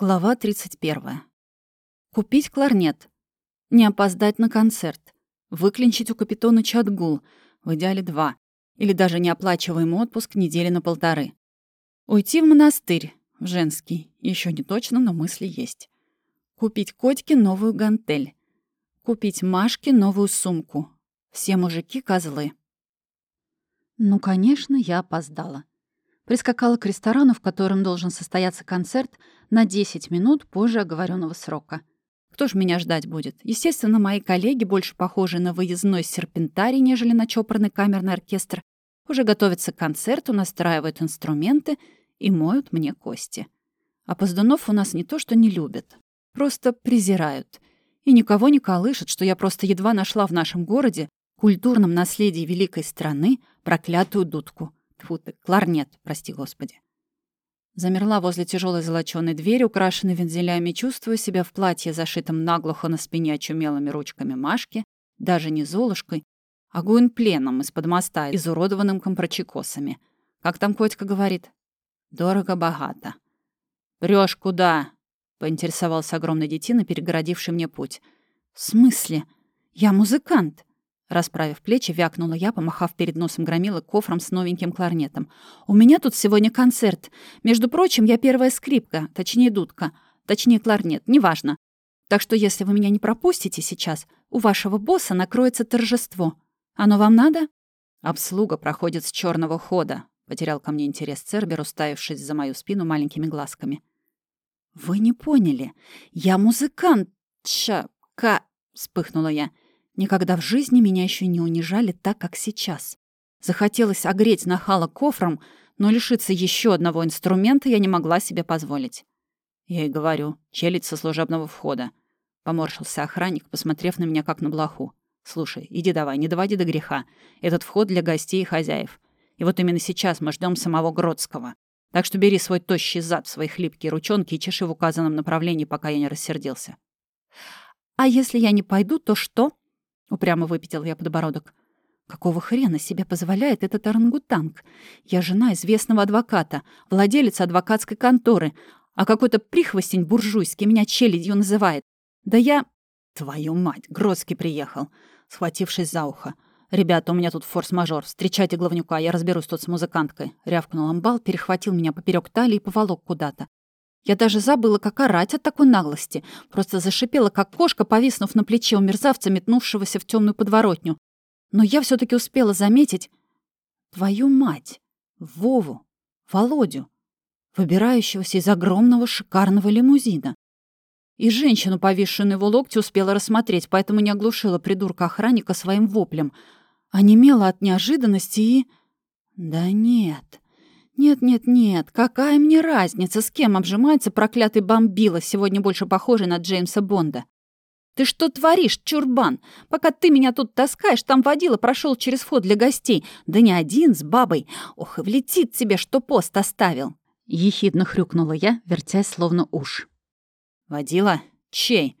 Глава 31. Купить кларнет. Не опоздать на концерт. Выклинчить у капитона Чадгул, в идеале два. Или даже неоплачиваемый отпуск недели на полторы. Уйти в монастырь, в женский. Еще не точно, но мысли есть. Купить котике новую гантель. Купить Машке новую сумку. Все мужики — козлы. Ну, конечно, я опоздала. Прискакала к ресторану, в котором должен состояться концерт, на 10 минут позже оговоренного срока. Кто ж меня ждать будет? Естественно, мои коллеги, больше похожие на выездной серпентарий, нежели на чопорный камерный оркестр, уже готовятся к концерту, настраивают инструменты и моют мне кости. А поздунов у нас не то что не любят, просто презирают. И никого не колышет, что я просто едва нашла в нашем городе, культурном наследии великой страны, проклятую дудку — Тьфу ты, кларнет, прости господи. Замерла возле тяжелой золочёной двери, украшенной вензелями, чувствуя себя в платье, зашитом наглухо на спине очумелыми ручками Машки, даже не золушкой, а гуинпленом из-под моста, изуродованным компрочекосами. Как там котика говорит? Дорого-богато. Прёшь куда? поинтересовался огромный детина, перегородивший мне путь. «В смысле? Я музыкант!» Расправив плечи, вякнула я, помахав перед носом громила кофром с новеньким кларнетом. «У меня тут сегодня концерт. Между прочим, я первая скрипка, точнее дудка, точнее кларнет, неважно. Так что если вы меня не пропустите сейчас, у вашего босса накроется торжество. Оно вам надо?» «Обслуга проходит с черного хода», — потерял ко мне интерес Цербер, уставившись за мою спину маленькими глазками. «Вы не поняли. Я музыкант. Ча... Ка...» — вспыхнула я. Никогда в жизни меня еще не унижали так, как сейчас. Захотелось огреть нахала кофром, но лишиться еще одного инструмента я не могла себе позволить. Я и говорю, челядь со служебного входа. Поморщился охранник, посмотрев на меня как на блоху. «Слушай, иди давай, не доводи до греха. Этот вход для гостей и хозяев. И вот именно сейчас мы ждем самого Гродского. Так что бери свой тощий зад в свои хлипкие ручонки и чеши в указанном направлении, пока я не рассердился». «А если я не пойду, то что?» Упрямо выпятил я подбородок. Какого хрена себе позволяет этот орангутанг? Я жена известного адвоката, владелец адвокатской конторы, а какой-то прихвостень буржуйский меня челядью называет. Да я... Твою мать, Гродский приехал, схватившись за ухо. «Ребята, у меня тут форс-мажор. Встречайте главнюка, я разберусь тут с музыканткой». Рявкнул амбал, перехватил меня поперек талии и поволок куда-то. Я даже забыла, как орать от такой наглости. Просто зашипела, как кошка, повиснув на плече у мерзавца, метнувшегося в темную подворотню. Но я все таки успела заметить... Твою мать! Вову! Володю! Выбирающегося из огромного шикарного лимузина. И женщину, повисшую на его локте, успела рассмотреть, поэтому не оглушила придурка-охранника своим воплем. А немела от неожиданности и... Да нет... «Нет-нет-нет, какая мне разница, с кем обжимается проклятый бомбила, сегодня больше похожий на Джеймса Бонда? Ты что творишь, чурбан? Пока ты меня тут таскаешь, там водила прошел через вход для гостей. Да не один, с бабой. Ох, и влетит тебе, что пост оставил!» Ехидно хрюкнула я, вертясь словно уж. «Водила? Чей?»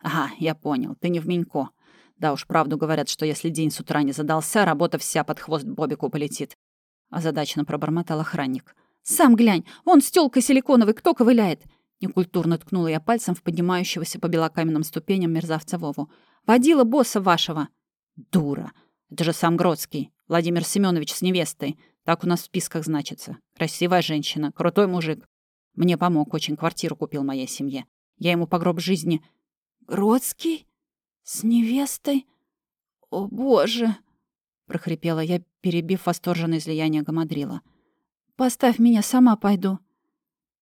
«Ага, я понял, ты не в Минько. Да уж, правду говорят, что если день с утра не задался, работа вся под хвост Бобику полетит озадаченно пробормотал охранник. «Сам глянь, он с тёлкой силиконовой кто ковыляет?» Некультурно ткнула я пальцем в поднимающегося по белокаменным ступеням мерзавца Вову. «Водила босса вашего!» «Дура! Это же сам Гродский, Владимир Семенович с невестой. Так у нас в списках значится. Красивая женщина, крутой мужик. Мне помог, очень квартиру купил моей семье. Я ему по гроб жизни...» «Гродский? С невестой? О, боже!» прохрипела я, перебив восторженное излияние Гамадрила. «Поставь меня, сама пойду».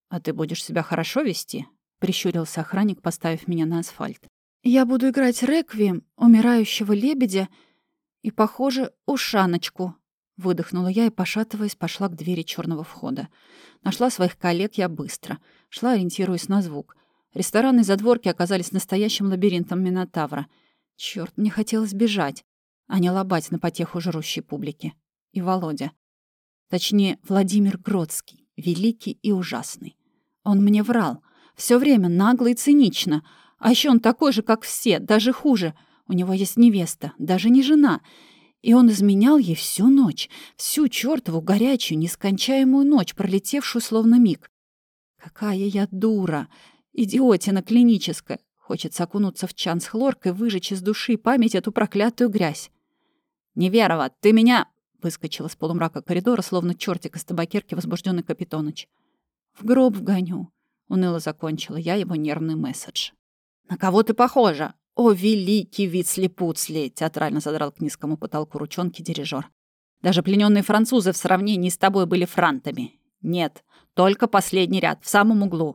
«А ты будешь себя хорошо вести?» — прищурился охранник, поставив меня на асфальт. «Я буду играть реквием умирающего лебедя и, похоже, ушаночку», — выдохнула я и, пошатываясь, пошла к двери черного входа. Нашла своих коллег я быстро, шла, ориентируясь на звук. Рестораны и задворки оказались настоящим лабиринтом Минотавра. Черт, мне хотелось бежать а не лобать на потеху жрущей публики. И Володя. Точнее, Владимир Гродский, великий и ужасный. Он мне врал. все время нагло и цинично. А еще он такой же, как все, даже хуже. У него есть невеста, даже не жена. И он изменял ей всю ночь, всю чертову горячую, нескончаемую ночь, пролетевшую словно миг. Какая я дура! Идиотина клиническая. Хочется окунуться в чан с хлоркой, выжечь из души память эту проклятую грязь. «Неверова, ты меня...» — выскочил из полумрака коридора, словно чертик из табакерки, возбужденный Капитоныч. «В гроб вгоню», — уныло закончила я его нервный месседж. «На кого ты похожа?» «О, великий Вицли-Пуцли!» — театрально задрал к низкому потолку ручонки дирижер. «Даже плененные французы в сравнении с тобой были франтами. Нет, только последний ряд, в самом углу.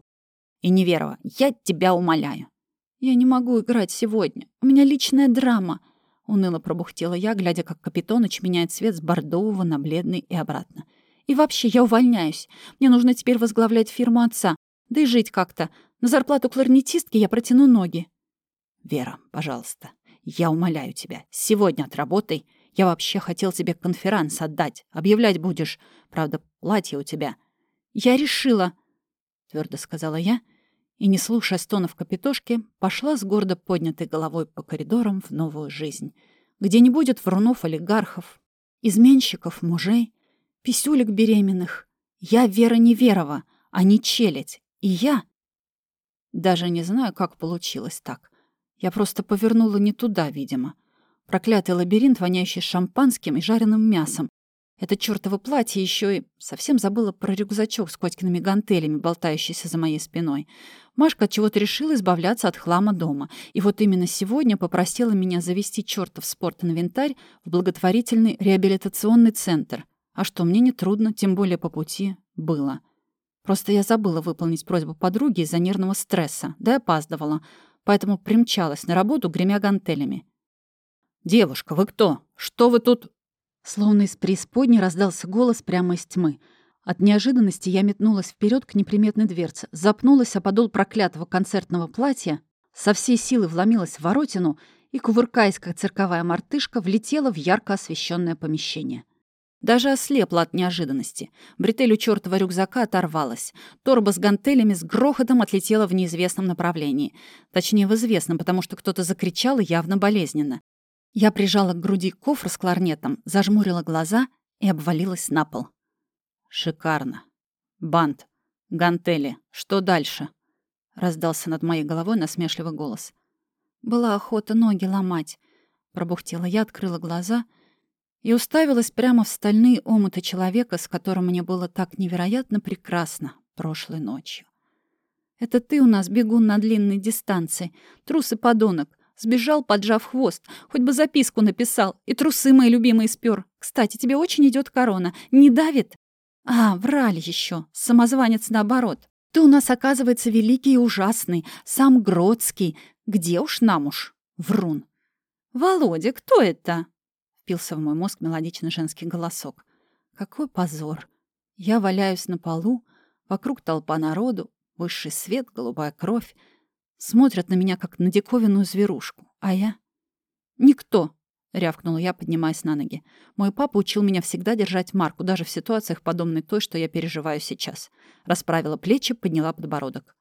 И Неверова, я тебя умоляю». «Я не могу играть сегодня. У меня личная драма», — уныло пробухтела я, глядя, как Капитоныч меняет цвет с бордового на бледный и обратно. «И вообще, я увольняюсь. Мне нужно теперь возглавлять фирму отца. Да и жить как-то. На зарплату кларнетистки я протяну ноги». «Вера, пожалуйста, я умоляю тебя, сегодня отработай. Я вообще хотел тебе конферанс отдать. Объявлять будешь. Правда, платье у тебя». «Я решила», — твердо сказала я, и, не слушая стонов капитошки, пошла с гордо поднятой головой по коридорам в новую жизнь, где не будет врунов-олигархов, изменщиков мужей, писюлек беременных. Я Вера Неверова, а не челядь. И я... Даже не знаю, как получилось так. Я просто повернула не туда, видимо. Проклятый лабиринт, воняющий шампанским и жареным мясом. Это чёртово платье еще и... Совсем забыла про рюкзачок с Котькиными гантелями, болтающийся за моей спиной. Машка от чего-то решила избавляться от хлама дома. И вот именно сегодня попросила меня завести чёртов спорт-инвентарь в благотворительный реабилитационный центр. А что, мне не трудно, тем более по пути было. Просто я забыла выполнить просьбу подруги из-за нервного стресса, да и опаздывала поэтому примчалась на работу, гремя гантелями. «Девушка, вы кто? Что вы тут...» Словно из преисподней раздался голос прямо из тьмы. От неожиданности я метнулась вперед к неприметной дверце, запнулась о подол проклятого концертного платья, со всей силы вломилась в воротину и, кувыркаясь, как цирковая мартышка, влетела в ярко освещенное помещение. Даже ослепла от неожиданности. Бретель у чёртова рюкзака оторвалась. Торба с гантелями с грохотом отлетела в неизвестном направлении. Точнее, в известном, потому что кто-то закричал явно болезненно. Я прижала к груди кофр с кларнетом, зажмурила глаза и обвалилась на пол. «Шикарно. Бант. Гантели. Что дальше?» — раздался над моей головой насмешливый голос. «Была охота ноги ломать», — пробухтела я, открыла глаза — и уставилась прямо в стальные омуты человека, с которым мне было так невероятно прекрасно прошлой ночью. «Это ты у нас бегун на длинной дистанции, трус и подонок, сбежал, поджав хвост, хоть бы записку написал, и трусы мои любимые спер. Кстати, тебе очень идет корона, не давит?» «А, врали еще, самозванец наоборот. Ты у нас, оказывается, великий и ужасный, сам Гродский. Где уж нам уж? Врун». «Володя, кто это?» Впился в мой мозг мелодичный женский голосок. Какой позор! Я валяюсь на полу, вокруг толпа народу, высший свет, голубая кровь. Смотрят на меня, как на диковинную зверушку. А я? Никто, — рявкнула я, поднимаясь на ноги. «Мой папа учил меня всегда держать марку, даже в ситуациях, подобной той, что я переживаю сейчас». Расправила плечи, подняла подбородок.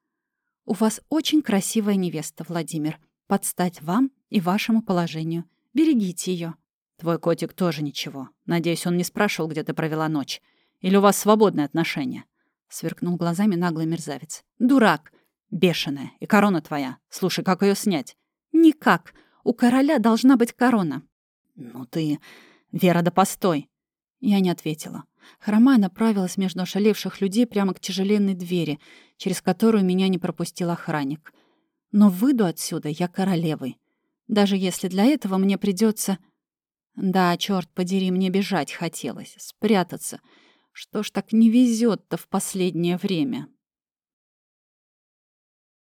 «У вас очень красивая невеста, Владимир. Подстать вам и вашему положению. Берегите ее. Твой котик тоже ничего. Надеюсь, он не спрашивал, где ты провела ночь. Или у вас свободные отношения?» Сверкнул глазами наглый мерзавец. «Дурак! Бешеная! И корона твоя! Слушай, как ее снять?» «Никак! У короля должна быть корона!» «Ну ты... Вера, да постой!» Я не ответила. Хромая направилась между ошалевших людей прямо к тяжеленной двери, через которую меня не пропустил охранник. Но выйду отсюда я королевой. Даже если для этого мне придется да, черт подери, мне бежать хотелось, спрятаться. Что ж так не везет-то в последнее время?